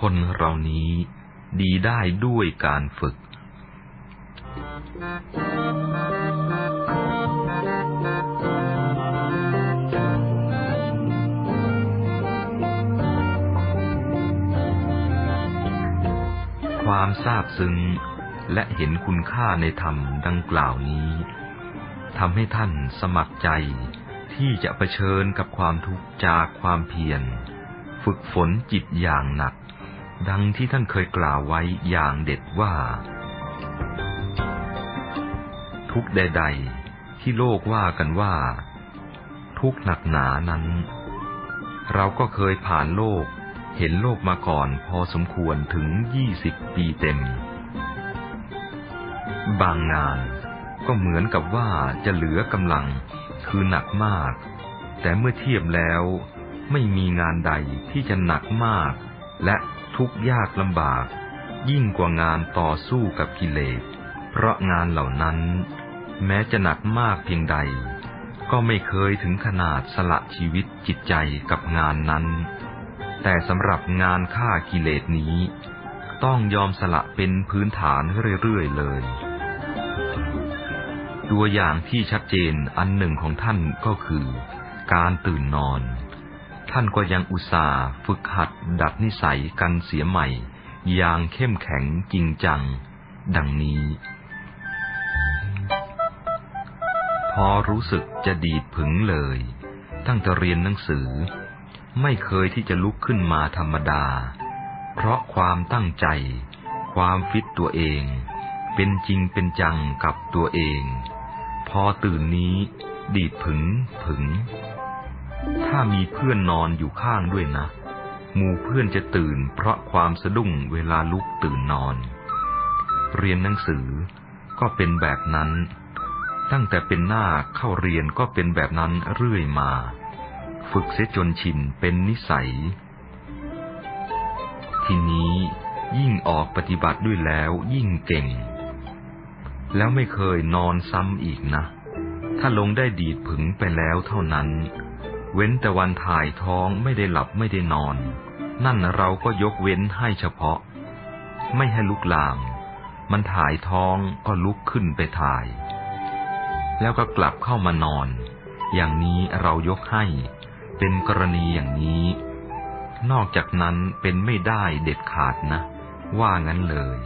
คนเรานี้ดีได้ด้วยการฝึก ความทราบซึ้งและเห็นคุณค่าในธรรมดังกล่าวนี้ทำให้ท่านสมัครใจที่จะะเผชิญกับความทุกข์จากความเพียร ฝึกฝนจิตอย่างหนัก ดังที่ท่านเคยกล่าวไว้อย่างเด็ดว่า ทุกใด ๆ ที่โลกว่ากันว่า ทุกหนักหนานั้น เราก็เคยผ่านโลกเห็นโลกมาก่อนพอสมควรถึงยี่สิบปีเต็ม บางงานก็เหมือนกับว่าจะเหลือกำลังคือหนักมาก แต่เมื่อเทียบแล้วไม่มีงานใดที่จะหนักมาก และ ทุกข์ยากลำบาก ยิ่งกว่างานต่อสู้กับกิเลส เพราะงานเหล่านั้น แม้จะหนักมากเพียงใด ก็ไม่เคยถึงขนาดสละชีวิตจิตใจกับงานนั้น แต่สำหรับงานฆ่ากิเลสนี้ ต้องยอมสละเป็นพื้นฐานเรื่อยๆเลยตัวอย่างที่ชัดเจนอันหนึ่งของท่านก็คือ การตื่นนอน ท่านก็ยังอุตส่าห์ฝึกหัดดัดนิสัยกันเสียใหม่ อย่างเข้มแข็งจริงจัง ดังนี้ พอรู้สึกจะดีดผึงเลย ตั้งแต่เรียนหนังสือ ไม่เคยที่จะลุกขึ้นมาธรรมดา เพราะความตั้งใจ ความฟิตตัวเอง เป็นจริงเป็นจังกับตัวเอง พอตื่นนี้ ดีดผึงผึง ถ้ามีเพื่อนนอนอยู่ข้างด้วยนะ หมู่เพื่อนจะตื่นเพราะความสะดุ้งเวลาลุกตื่นนอน เรียนหนังสือก็เป็นแบบนั้น ตั้งแต่เป็นหน้าเข้าเรียนก็เป็นแบบนั้นเรื่อยมา ฝึกเสียจนชินเป็นนิสัย ทีนี้ยิ่งออกปฏิบัติด้วยแล้วยิ่งเก่ง แล้วไม่เคยนอนซ้ำอีกนะ ถ้าลงได้ดีดผึงไปแล้วเท่านั้น เว้นแต่วันถ่ายท้องไม่ได้หลับไม่ได้นอน นั่นเราก็ยกเว้นให้เฉพาะ ไม่ให้ลุกลาม มันถ่ายท้องก็ลุกขึ้นไปถ่าย แล้วก็กลับเข้ามานอน อย่างนี้เรายกให้ เป็นกรณีอย่างนี้ นอกจากนั้นเป็นไม่ได้เด็ดขาดนะ ว่างั้นเลย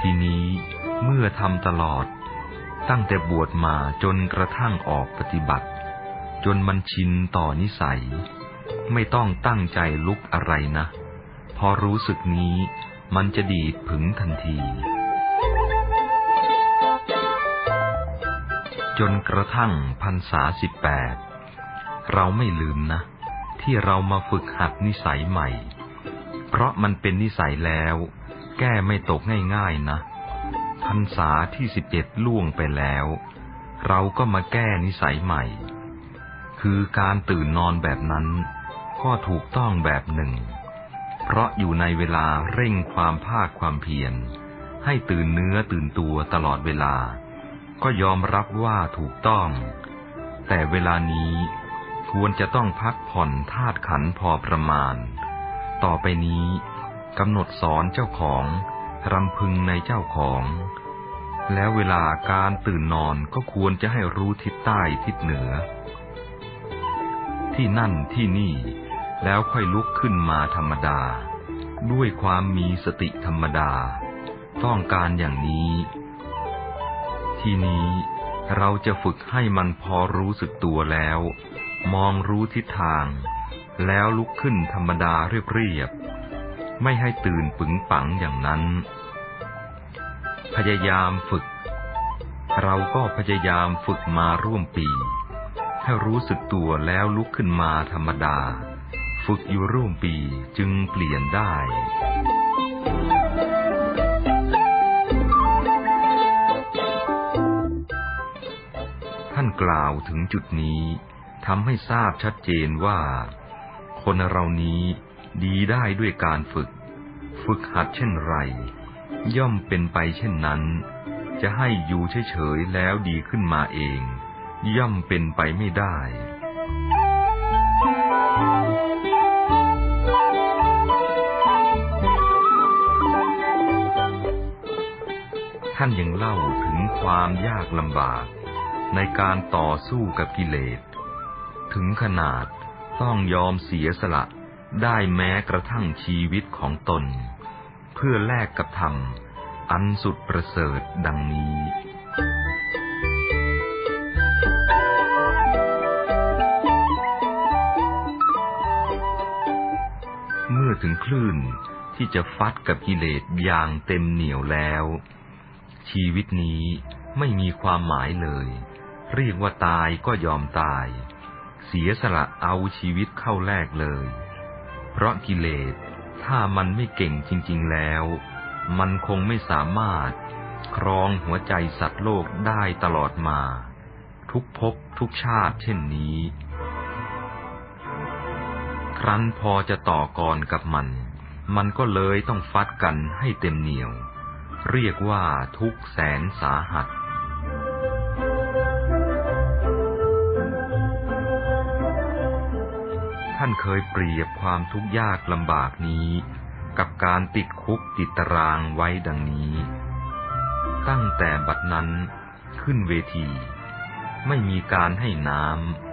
ทีนี้เมื่อทำตลอด ตั้งแต่บวชมาจนกระทั่งออกปฏิบัติ จนมันชินต่อนิสัย ไม่ต้องตั้งใจลุกอะไรนะ พอรู้สึกนี้มันจะดีดผึงทันที จนกระทั่งพรรษาสิบแปดเราไม่ลืมนะ ที่เรามาฝึกหัดนิสัยใหม่ เพราะมันเป็นนิสัยแล้ว แก้ไม่ตกง่ายๆนะพรรษาที่สิบเอ็ดล่วงไปแล้ว เราก็มาแก้นิสัยใหม่ คือการตื่นนอนแบบนั้น ก็ถูกต้องแบบหนึ่ง เพราะอยู่ในเวลาเร่งความภาคความเพียร ให้ตื่นเนื้อตื่นตัวตลอดเวลา ก็ยอมรับว่าถูกต้อง แต่เวลานี้ควรจะต้องพักผ่อนธาตุขันพอประมาณ ต่อไปนี้กำหนดสอนเจ้าของ รำพึงในเจ้าของ แล้วเวลาการตื่นนอนก็ควรจะให้รู้ทิศใต้ทิศเหนือ ที่นั่นที่นี่ แล้วค่อยลุกขึ้นมาธรรมดา ด้วยความมีสติธรรมดา ต้องการอย่างนี้ ทีนี้เราจะฝึกให้มันพอรู้สึกตัวแล้ว มองรู้ทิศทาง แล้วลุกขึ้นธรรมดาเรียบไม่ให้ตื่นปึงปังอย่างนั้น พยายามฝึก เราก็พยายามฝึกมาร่วมปี ให้รู้สึกตัวแล้วลุกขึ้นมาธรรมดา ฝึกอยู่ร่วมปีจึงเปลี่ยนได้ท่านกล่าวถึงจุดนี้ทำให้ทราบชัดเจนว่า คนเรานี้ดีได้ด้วยการฝึก ฝึกหัดเช่นไร ย่อมเป็นไปเช่นนั้น จะให้อยู่เฉยๆแล้วดีขึ้นมาเอง ย่อมเป็นไปไม่ได้ ท่านยังเล่าถึงความยากลำบากในการต่อสู้กับกิเลส ถึงขนาดต้องยอมเสียสละได้แม้กระทั่งชีวิตของตน เพื่อแลกกับธรรม อันสุดประเสริฐดังนี้ ถึงคลื่นที่จะฟัดกับกิเลสอย่างเต็มเหนียวแล้ว ชีวิตนี้ไม่มีความหมายเลย เรียกว่าตายก็ยอมตาย เสียสละเอาชีวิตเข้าแลกเลย เพราะกิเลสถ้ามันไม่เก่งจริง ๆแล้ว มันคงไม่สามารถครองหัวใจสัตว์โลกได้ตลอดมา ทุกภพทุกชาติเช่นนี้ ครั้นพอจะต่อกรกับมัน มันก็เลยต้องฟัดกันให้เต็มเหนียว เรียกว่าทุกแสนสาหัสท่านเคยเปรียบความทุกข์ยากลำบากนี้ กับการติดคุกติดตารางไว้ดังนี้ ตั้งแต่บัดนั้นขึ้นเวที ไม่มีการให้น้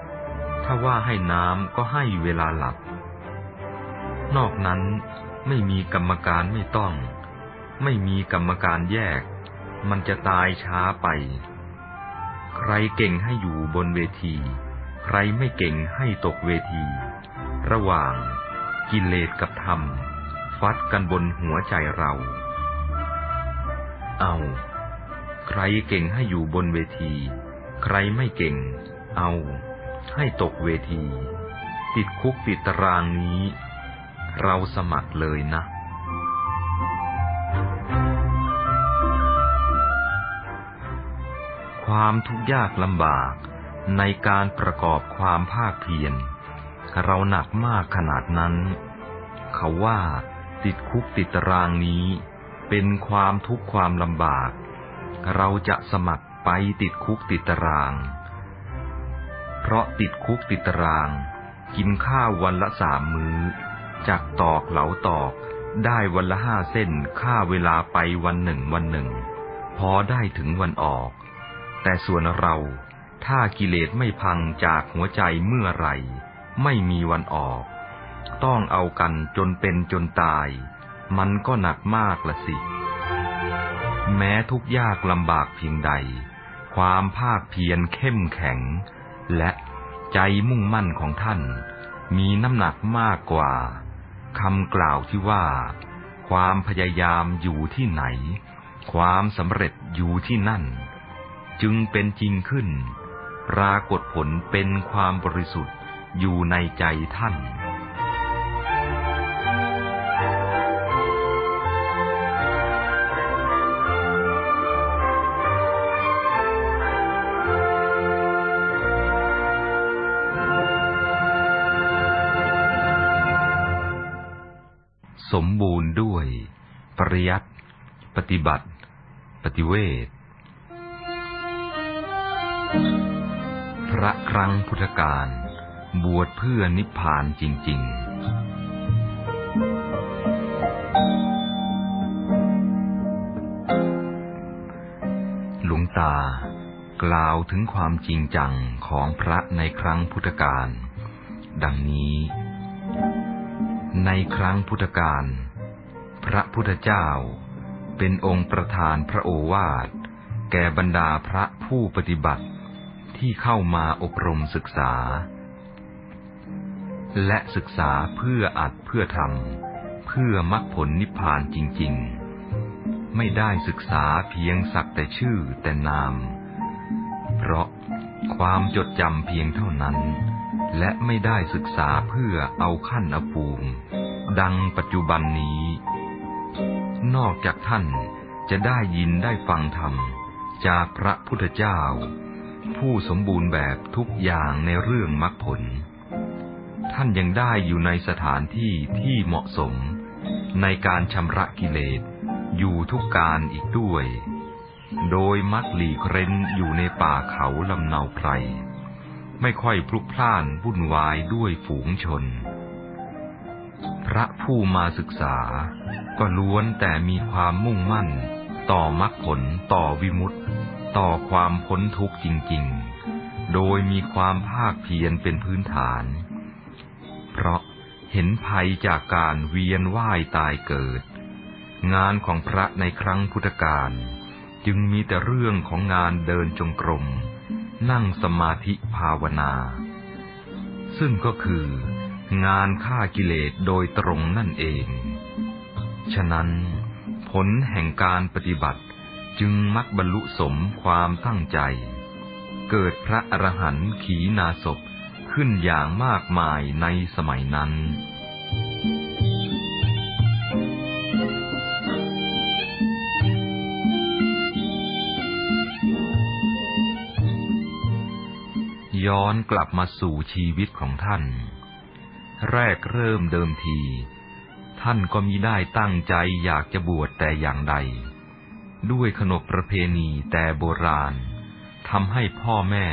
ำถ้าว่าให้น้ำก็ให้เวลาหลับ นอกนั้นไม่มีกรรมการไม่ต้อง ไม่มีกรรมการแยก มันจะตายช้าไป ใครเก่งให้อยู่บนเวที ใครไม่เก่งให้ตกเวที ระหว่างกิเลสกับธรรม ฟัดกันบนหัวใจเรา เอา ใครเก่งให้อยู่บนเวที ใครไม่เก่ง เอา ให้ตกเวที ติดคุกติดตารางนี้ เราสมัครเลยนะ ความทุกข์ยากลำบากในการประกอบความภาคเพียรเราหนักมากขนาดนั้น เขาว่าติดคุกติดตารางนี้ เป็นความทุกข์ความลำบาก เราจะสมัครไปติดคุกติดตาราง เพราะติดคุกติดตาราง กินข้าววันละสามมื้อ จากตอกเหลาตอก ได้วันละห้าเส้นค่าเวลาไปวันหนึ่งวันหนึ่ง พอได้ถึงวันออก แต่ส่วนเราถ้ากิเลสไม่พังจากหัวใจเมื่อไหร่ ไม่มีวันออก ต้องเอากันจนเป็นจนตาย มันก็หนักมากละสิ แม้ทุกยากลำบากเพียงใด ความภาคเพียรเข้มแข็ง และใจมุ่งมั่นของท่าน มีน้ำหนักมากกว่า คำกล่าวที่ว่า ความพยายามอยู่ที่ไหน ความสำเร็จอยู่ที่นั่น จึงเป็นจริงขึ้น ปรากฏผลเป็นความบริสุทธิ์อยู่ในใจท่าน สมบูรณ์ด้วย ปริยัติปฏิบัติ ปฏิเวทพระครั้งพุทธกาลบวชเพื่อนิพพานจริง ๆ หลวงตากล่าวถึงความจริงจังของพระในครั้งพุทธกาลดังนี้ ในครั้งพุทธกาลพระพุทธเจ้าเป็นองค์ประธานพระโอวาท แก่บรรดาพระผู้ปฏิบัติที่เข้ามาอบรมศึกษา และศึกษาเพื่ออัดเพื่อทำเพื่อมรรคผลนิพพานจริง ๆ ไม่ได้ศึกษาเพียงสักแต่ชื่อแต่นาม เพราะความจดจำเพียงเท่านั้น และไม่ได้ศึกษาเพื่อเอาขั้นอภูมิ ดังปัจจุบันนี้ นอกจากท่านจะได้ยินได้ฟังธรรม จากพระพุทธเจ้า ผู้สมบูรณ์แบบทุกอย่างในเรื่องมรรคผล ท่านยังได้อยู่ในสถานที่ที่เหมาะสม ในการชำระกิเลสอยู่ทุกการอีกด้วย โดยมักหลีกเร้นอยู่ในป่าเขาลำเนาไพร ไม่ค่อยพลุกพล่านวุ่นวายด้วยฝูงชน พระผู้มาศึกษา ก็ล้วนแต่มีความมุ่งมั่น ต่อมรรคผลต่อวิมุตติ ต่อความพ้นทุกข์จริง ๆ โดยมีความภาคเพียรเป็นพื้นฐาน เพราะเห็นภัยจากการเวียนว่ายตายเกิด งานของพระในครั้งพุทธกาลจึงมีแต่เรื่องของงานเดินจงกรม นั่งสมาธิภาวนา ซึ่งก็คืองานฆ่ากิเลสโดยตรงนั่นเอง ฉะนั้น ผลแห่งการปฏิบัติจึงมักบรรลุสมความตั้งใจ เกิดพระอรหันต์ขีนาศพขึ้นอย่างมากมายในสมัยนั้น ย้อนกลับมาสู่ชีวิตของท่าน แรกเริ่มเดิมที ท่านก็มีได้ตั้งใจอยากจะบวชแต่อย่างใด ด้วยขนบประเพณีแต่โบราณทำให้พ่อแม่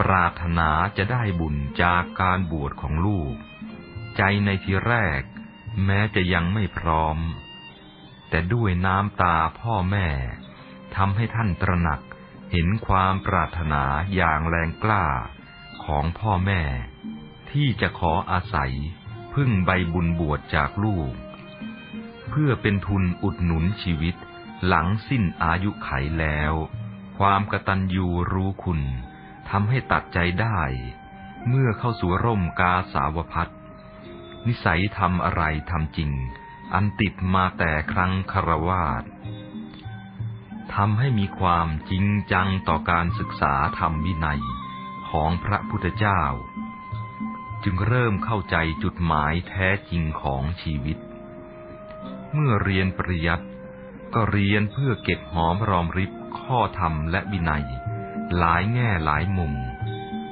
ปรารถนาจะได้บุญจากการบวชของลูก ใจในทีแรก แม้จะยังไม่พร้อม แต่ด้วยน้ำตาพ่อแม่ทำให้ท่านตระหนัก เห็นความปรารถนาอย่างแรงกล้าของพ่อแม่ ที่จะขออาศัยพึ่งใบบุญบวชจากลูก เพื่อเป็นทุนอุดหนุนชีวิตหลังสิ้นอายุไขแล้ว ความกตัญญูรู้คุณทำให้ตัดใจได้ เมื่อเข้าสู่ร่มกาสาวพัดนิสัยทำอะไรทำจริง อันติดมาแต่ครั้งคารวาส ทำให้มีความจริงจังต่อการศึกษาธรรมวินัยของพระพุทธเจ้า จึงเริ่มเข้าใจจุดหมายแท้จริงของชีวิต เมื่อเรียนปริยัติก็เรียนเพื่อเก็บหอมรอมริบข้อธรรมและวินัย หลายแง่หลายมุม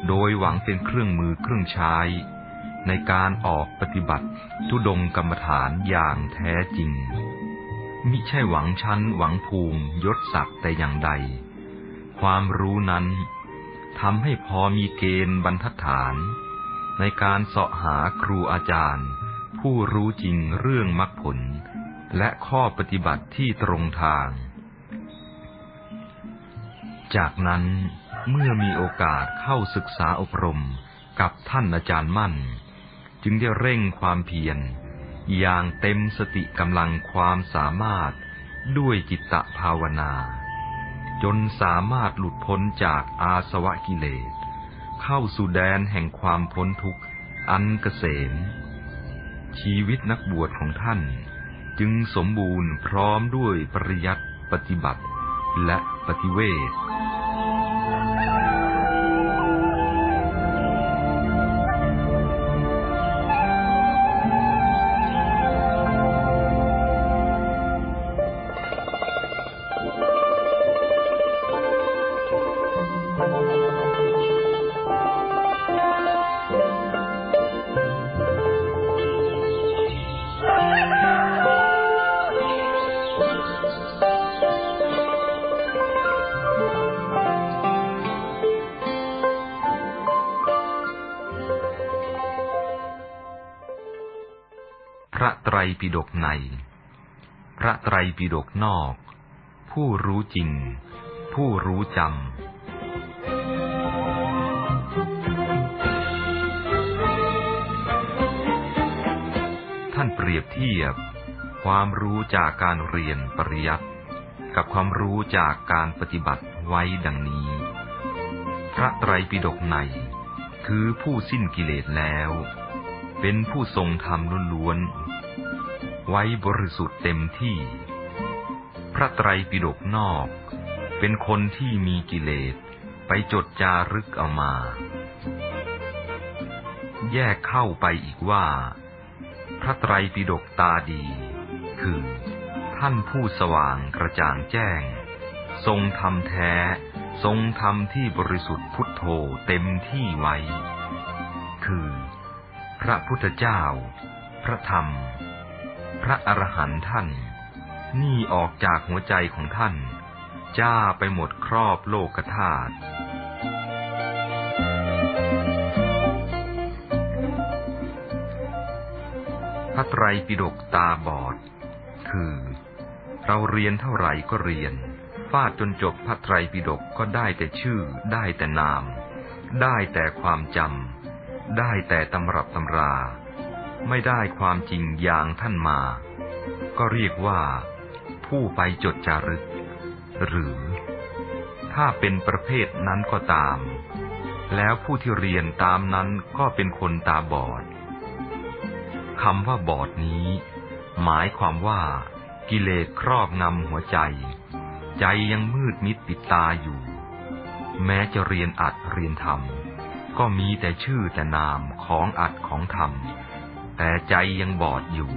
โดยหวังเป็นเครื่องมือเครื่องใช้ ในการออกปฏิบัติทุดงกรรมฐานอย่างแท้จริง มิใช่หวังชั้นหวังภูมิยศศักดิ์แต่อย่างใด ความรู้นั้นทำให้พอมีเกณฑ์บรรทัดฐาน ในการเสาะหาครูอาจารย์ ผู้รู้จริงเรื่องมรรคผล และข้อปฏิบัติที่ตรงทาง จากนั้นเมื่อมีโอกาสเข้าศึกษาอบรมกับท่านอาจารย์มั่น จึงได้เร่งความเพียร อย่างเต็มสติกำลังความสามารถด้วยจิตตภาวนา จนสามารถหลุดพ้นจากอาสวะกิเลส เข้าสู่แดนแห่งความพ้นทุกข์อันเกษม ชีวิตนักบวชของท่านจึงสมบูรณ์พร้อมด้วยปริยัติปฏิบัติและปฏิเวท ปิฎกใน พระไตรปิฎกนอก ผู้รู้จริง ผู้รู้จำท่านเปรียบเทียบ ความรู้จากการเรียนปริยัติกับความรู้จากการปฏิบัติไว้ดังนี้ พระไตรปิฎกใน คือผู้สิ้นกิเลสแล้ว เป็นผู้ทรงธรรมล้วน ไว้บริสุทธิ์เต็มที่ พระไตรปิฎกนอก เป็นคนที่มีกิเลสไปจดจารึกเอามา แยกเข้าไปอีกว่า พระไตรปิฎกตาดี คือ ท่านผู้สว่างกระจ่างแจ้ง ทรงธรรมแท้ ทรงธรรมที่บริสุทธิ์พุทโธเต็มที่ไว้ คือ พระพุทธเจ้า พระธรรม ระอรหันต์ท่าน นี่ออกจากหัวใจของท่าน จ้าไปหมดครอบโลกธาตุพระไตรปิฎกตาบอด คือ เราเรียนเท่าไหร่ก็เรียน ฟาดจนจบพระไตรปิฎกก็ได้แต่ชื่อ ได้แต่นาม ได้แต่ความจำได้แต่ตำรับตำรา ไม่ได้ความจริงอย่างท่านมา ก็เรียกว่า ผู้ไปจดจารึก หรือ ถ้าเป็นประเภทนั้นก็ตาม แล้วผู้ที่เรียนตามนั้นก็เป็นคนตาบอดคำว่าบอดนี้ หมายความว่ากิเลสครอบงำหัวใจ ใจยังมืดมิดปิดตาอยู่ แม้จะเรียนอัดเรียนธรรม ก็มีแต่ชื่อแต่นามของอัดของธรรม แต่ใจยังบอดอยู่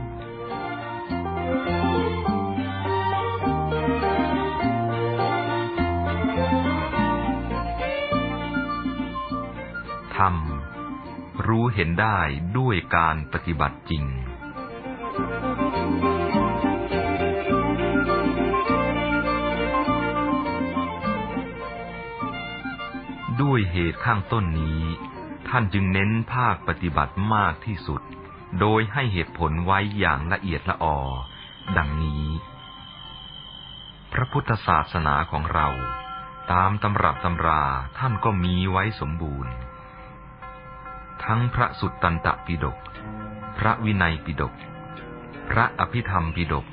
ธรรม รู้เห็นได้ด้วยการปฏิบัติจริงด้วยเหตุข้างต้นนี้ ท่านจึงเน้นภาคปฏิบัติมากที่สุด โดยให้เหตุผลไว้อย่างละเอียดละออ ดังนี้ พระพุทธศาสนาของเรา ตามตำรับตำราท่านก็มีไว้สมบูรณ์ ทั้งพระสุตตันตปิฎกพระวินัยปิฎกพระอภิธรรมปิฎก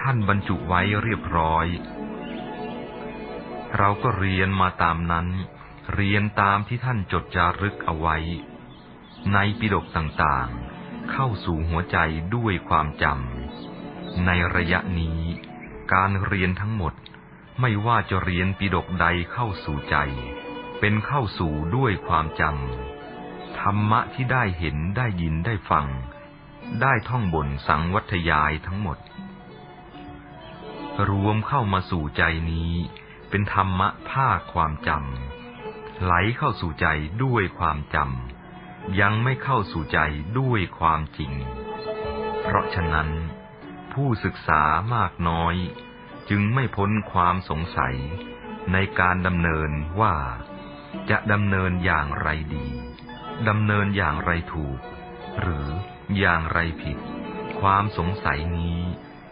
ท่านบรรจุไว้เรียบร้อย เราก็เรียนมาตามนั้น เรียนตามที่ท่านจดจารึกเอาไว้ ในปิฎกต่างๆ เข้าสู่หัวใจด้วยความจำในระยะนี้ การเรียนทั้งหมดไม่ว่าจะเรียนปิฎกใดเข้าสู่ใจ เป็นเข้าสู่ด้วยความจำธรรมะที่ได้เห็นได้ยินได้ฟัง ได้ท่องบนสังวัทยายทั้งหมด รวมเข้ามาสู่ใจนี้ เป็นธรรมะภาคความจำไหลเข้าสู่ใจด้วยความจำ ยังไม่เข้าสู่ใจด้วยความจริง เพราะฉะนั้น ผู้ศึกษามากน้อย จึงไม่พ้นความสงสัยในการดำเนินว่า จะดำเนินอย่างไรดีดำเนินอย่างไรถูก หรืออย่างไรผิด ความสงสัยนี้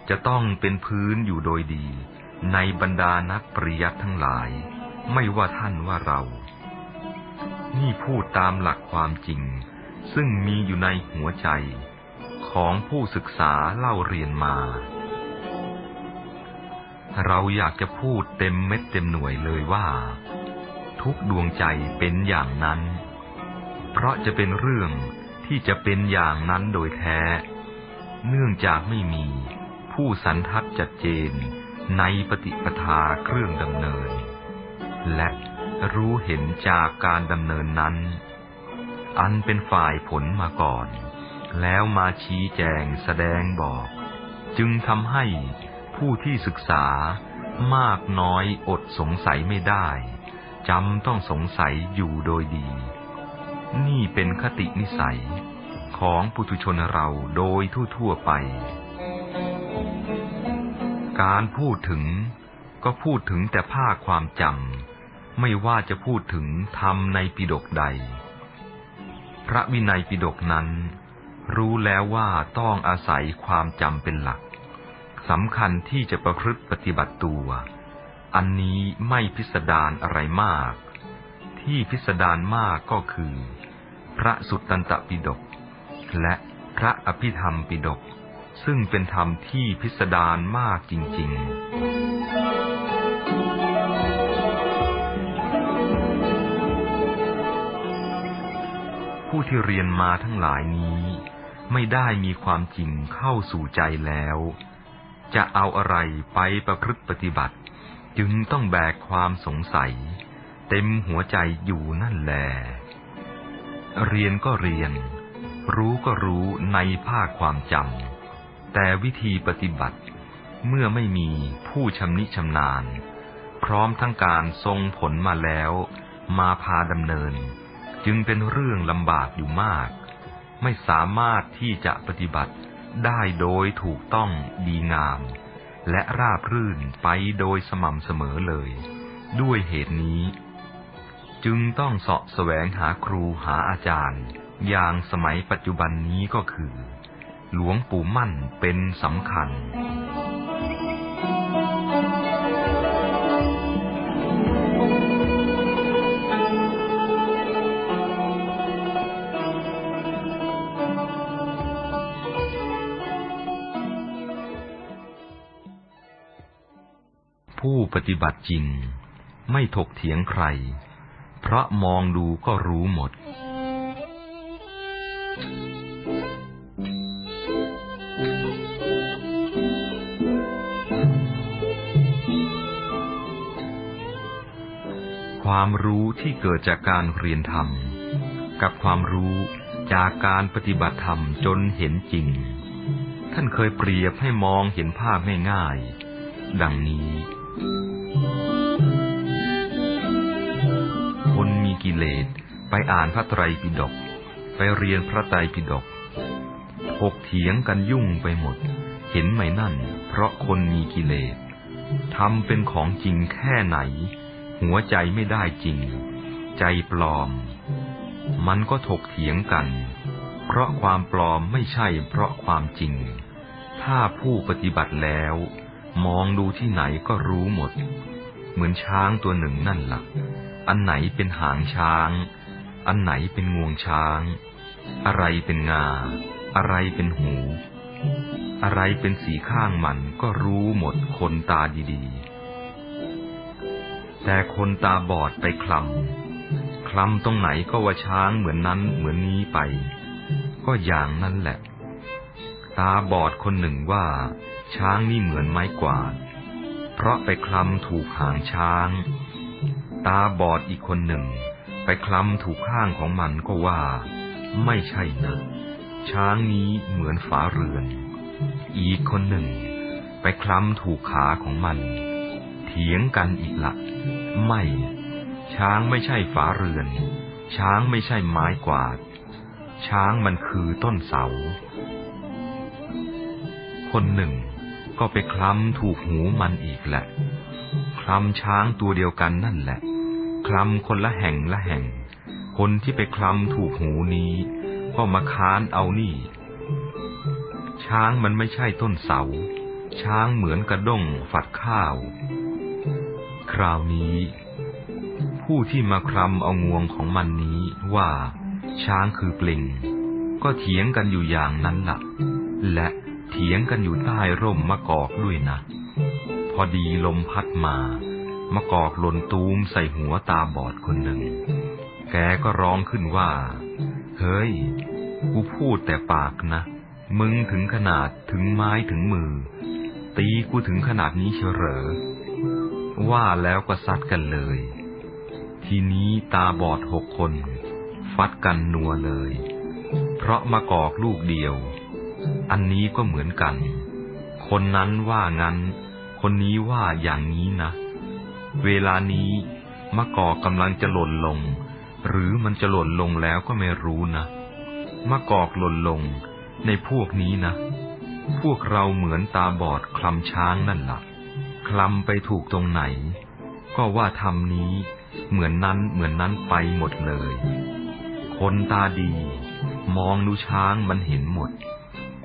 จะต้องเป็นพื้นอยู่โดยดี ในบรรดานักปริยัติทั้งหลาย ไม่ว่าท่านว่าเรา นี่พูดตามหลักความจริง ซึ่งมีอยู่ในหัวใจ ของผู้ศึกษาเล่าเรียนมา เราอยากจะพูดเต็มเม็ดเต็มหน่วยเลยว่า ทุกดวงใจเป็นอย่างนั้น เพราะจะเป็นเรื่องที่จะเป็นอย่างนั้นโดยแท้ เนื่องจากไม่มีผู้สันทัดจัดเจนในปฏิปทาเครื่องดำเนิน และ รู้เห็นจากการดำเนินนั้น อันเป็นฝ่ายผลมาก่อน แล้วมาชี้แจงแสดงบอก จึงทำให้ผู้ที่ศึกษามากน้อยอดสงสัยไม่ได้จำต้องสงสัยอยู่โดยดี นี่เป็นคตินิสัยของปุถุชนเราโดยทั่วๆไป การพูดถึงก็พูดถึงแต่ภาคความจำ ไม่ว่าจะพูดถึงธรรมในปิฎกใด พระวินัยปิฎกนั้น รู้แล้วว่าต้องอาศัยความจำเป็นหลักสำคัญที่จะประพฤติปฏิบัติตัว อันนี้ไม่พิสดารอะไรมาก ที่พิสดารมากก็คือ พระสุตตันตปิฎกและพระอภิธรรมปิฎกซึ่งเป็นธรรมที่พิสดารมากจริง ๆ ผู้ที่เรียนมาทั้งหลายนี้ ไม่ได้มีความจริงเข้าสู่ใจแล้ว จะเอาอะไรไปประพฤติปฏิบัติ จึงต้องแบกความสงสัย เต็มหัวใจอยู่นั่นแหลเรียนก็เรียน รู้ก็รู้ในภาคความจำแต่วิธีปฏิบัติเมื่อไม่มีผู้ชำนิชำนาญ พร้อมทั้งการทรงผลมาแล้ว มาพาดำเนิน จึงเป็นเรื่องลำบากอยู่มาก ไม่สามารถที่จะปฏิบัติได้โดยถูกต้องดีงาม และราบรื่นไปโดยสม่ำเสมอเลย ด้วยเหตุนี้ จึงต้องเสาะแสวงหาครูหาอาจารย์ อย่างสมัยปัจจุบันนี้ก็คือ หลวงปู่มั่นเป็นสำคัญ ปฏิบัติจริง ไม่ถกเถียงใคร เพราะมองดูก็รู้หมด ความรู้ที่เกิดจากการเรียนธรรม กับความรู้จากการปฏิบัติธรรมจนเห็นจริง ท่านเคยเปรียบให้มองเห็นภาพง่ายๆดังนี้ คนมีกิเลสไปอ่านพระไตรปิฎกไปเรียนพระไตรปิฎกถกเถียงกันยุ่งไปหมด เห็นไหมนั่น เพราะคนมีกิเลสทำเป็นของจริงแค่ไหน หัวใจไม่ได้จริง ใจปลอม มันก็ถกเถียงกัน เพราะความปลอมไม่ใช่เพราะความจริง ถ้าผู้ปฏิบัติแล้ว มองดูที่ไหนก็รู้หมด เหมือนช้างตัวหนึ่งนั่นละ่ะ อันไหนเป็นหางช้าง อันไหนเป็นงวงช้าง อะไรเป็นงา อะไรเป็นหู อะไรเป็นสีข้างมันก็รู้หมดคนตาดีๆ แต่คนตาบอดไปคลำ คลำตรงไหนก็ว่าช้างเหมือนนั้นเหมือนนี้ไป ก็อย่างนั้นแหละ ตาบอดคนหนึ่งว่า ช้างนี่เหมือนไม้กวาด เพราะไปคลำถูกหางช้าง ตาบอดอีกคนหนึ่ง ไปคลำถูกข้างของมันก็ว่า ไม่ใช่นะ ช้างนี้เหมือนฝาเรือน อีกคนหนึ่ง ไปคลำถูกขาของมัน เถียงกันอีกละไม่ ช้างไม่ใช่ฝาเรือน ช้างไม่ใช่ไม้กวาด ช้างมันคือต้นเสา คนหนึ่ง ก็ไปคลำถูกหูมันอีกแหละ คลำช้างตัวเดียวกันนั่นแหละ คลำคนละแห่งละแห่ง คนที่ไปคลำถูกหูนี้ ก็มาค้านเอานี่ ช้างมันไม่ใช่ต้นเสา ช้างเหมือนกระด้งฝัดข้าว คราวนี้ ผู้ที่มาคลำเอางวงของมันนี้ว่า ช้างคือปลิง ก็เถียงกันอยู่อย่างนั้นละ่ะ และ เถียงกันอยู่ใต้ร่มมะกอกด้วยนะ พอดีลมพัดมามะกอกหล่นตูมใส่หัวตาบอดคนหนึ่ง แกก็ร้องขึ้นว่า เฮ้ย กูพูดแต่ปากนะ มึงถึงขนาดถึงไม้ถึงมือ ตีกูถึงขนาดนี้เฉลอว่าแล้วก็ซัดกันเลย ทีนี้ตาบอดหกคน ฟัดกันนัวเลย เพราะมะกอกลูกเดียว อันนี้ก็เหมือนกัน คนนั้นว่างั้น คนนี้ว่าอย่างนี้นะ เวลานี้มะกอกกำลังจะหล่นลง หรือมันจะหล่นลงแล้วก็ไม่รู้นะมะกอกหล่นลง ในพวกนี้นะ พวกเราเหมือนตาบอดคลำช้างนั่นละ่ะคลำไปถูกตรงไหน ก็ว่าทำนี้ เหมือนนั้นเหมือนนั้นไปหมดเลย คนตาดี มองดูช้างมันเห็นหมด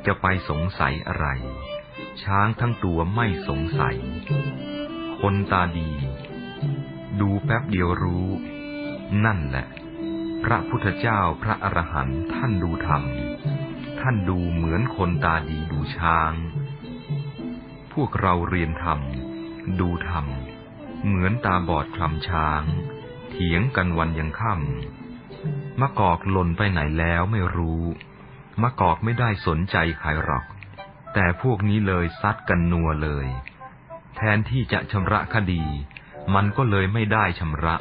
จะไปสงสัยอะไร ช้างทั้งตัวไม่สงสัย คนตาดี ดูแป๊บเดียวรู้ นั่นแหละ พระพุทธเจ้าพระอรหันต์ท่านดูธรรม ท่านดูเหมือนคนตาดีดูช้าง พวกเราเรียนธรรม ดูธรรม เหมือนตาบอดคลำช้าง เถียงกันวันยังค่ำมะกอกหล่นไปไหนแล้วไม่รู้ มะกอกไม่ได้สนใจใครหรอก แต่พวกนี้เลยซัดกันนัวเลย แทนที่จะชำระคดี มันก็เลยไม่ได้ชำระ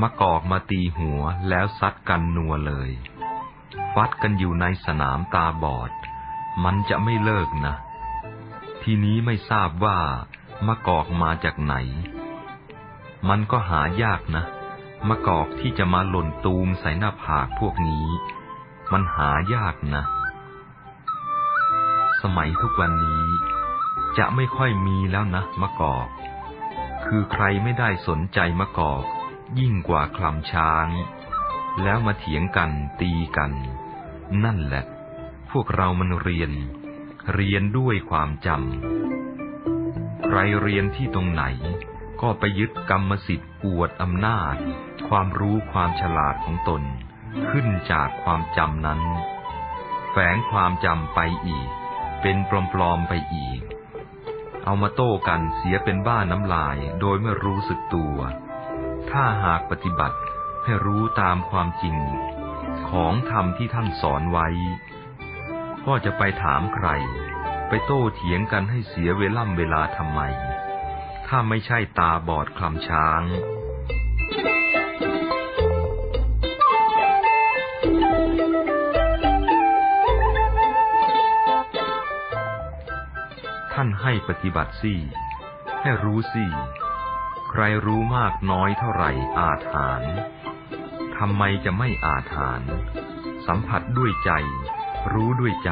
มะกอกมาตีหัวแล้วซัดกันนัวเลย ฟัดกันอยู่ในสนามตาบอด มันจะไม่เลิกนะ ทีนี้ไม่ทราบว่ามะกอกมาจากไหน มันก็หายากนะมะกอกที่จะมาหล่นตูมใส่หน้าผากพวกนี้ มันหายากนะ สมัยทุกวันนี้ จะไม่ค่อยมีแล้วนะมะกอก คือใครไม่ได้สนใจมะกอก ยิ่งกว่าคลำช้าง แล้วมาเถียงกันตีกัน นั่นแหละ พวกเรามันเรียน เรียนด้วยความจำ ใครเรียนที่ตรงไหน ก็ไปยึดกรรมสิทธิ์อวดอำนาจ ความรู้ความฉลาดของตน ขึ้นจากความจำนั้น แฝงความจำไปอีก เป็นปลอมๆไปอีก เอามาโต้กันเสียเป็นบ้าน้ำลายโดยไม่รู้สึกตัว ถ้าหากปฏิบัติให้รู้ตามความจริง ของธรรมที่ท่านสอนไว้ ก็จะไปถามใคร ไปโต้เถียงกันให้เสียเวล่ำเวลาทำไม ถ้าไม่ใช่ตาบอดคลำช้าง ท่านให้ปฏิบัติสิให้รู้สิใครรู้มากน้อยเท่าไหร่อาถานทำไมจะไม่อาถาน สัมผัสด้วยใจ รู้ด้วยใจ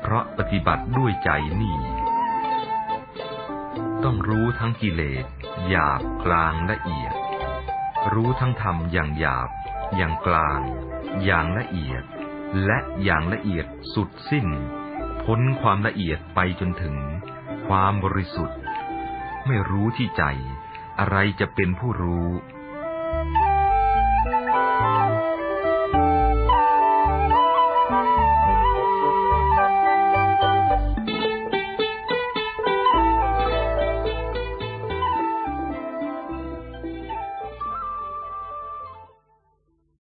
เพราะปฏิบัติด้วยใจนี่ ต้องรู้ทั้งกิเลส หยาบกลางละเอียด รู้ทั้งธรรมอย่างหยาบ อย่างกลาง อย่างละเอียด และอย่างละเอียดสุดสิ้น พ้นความละเอียดไปจนถึง ความบริสุทธิ์ ไม่รู้ที่ใจ อะไรจะเป็นผู้รู้「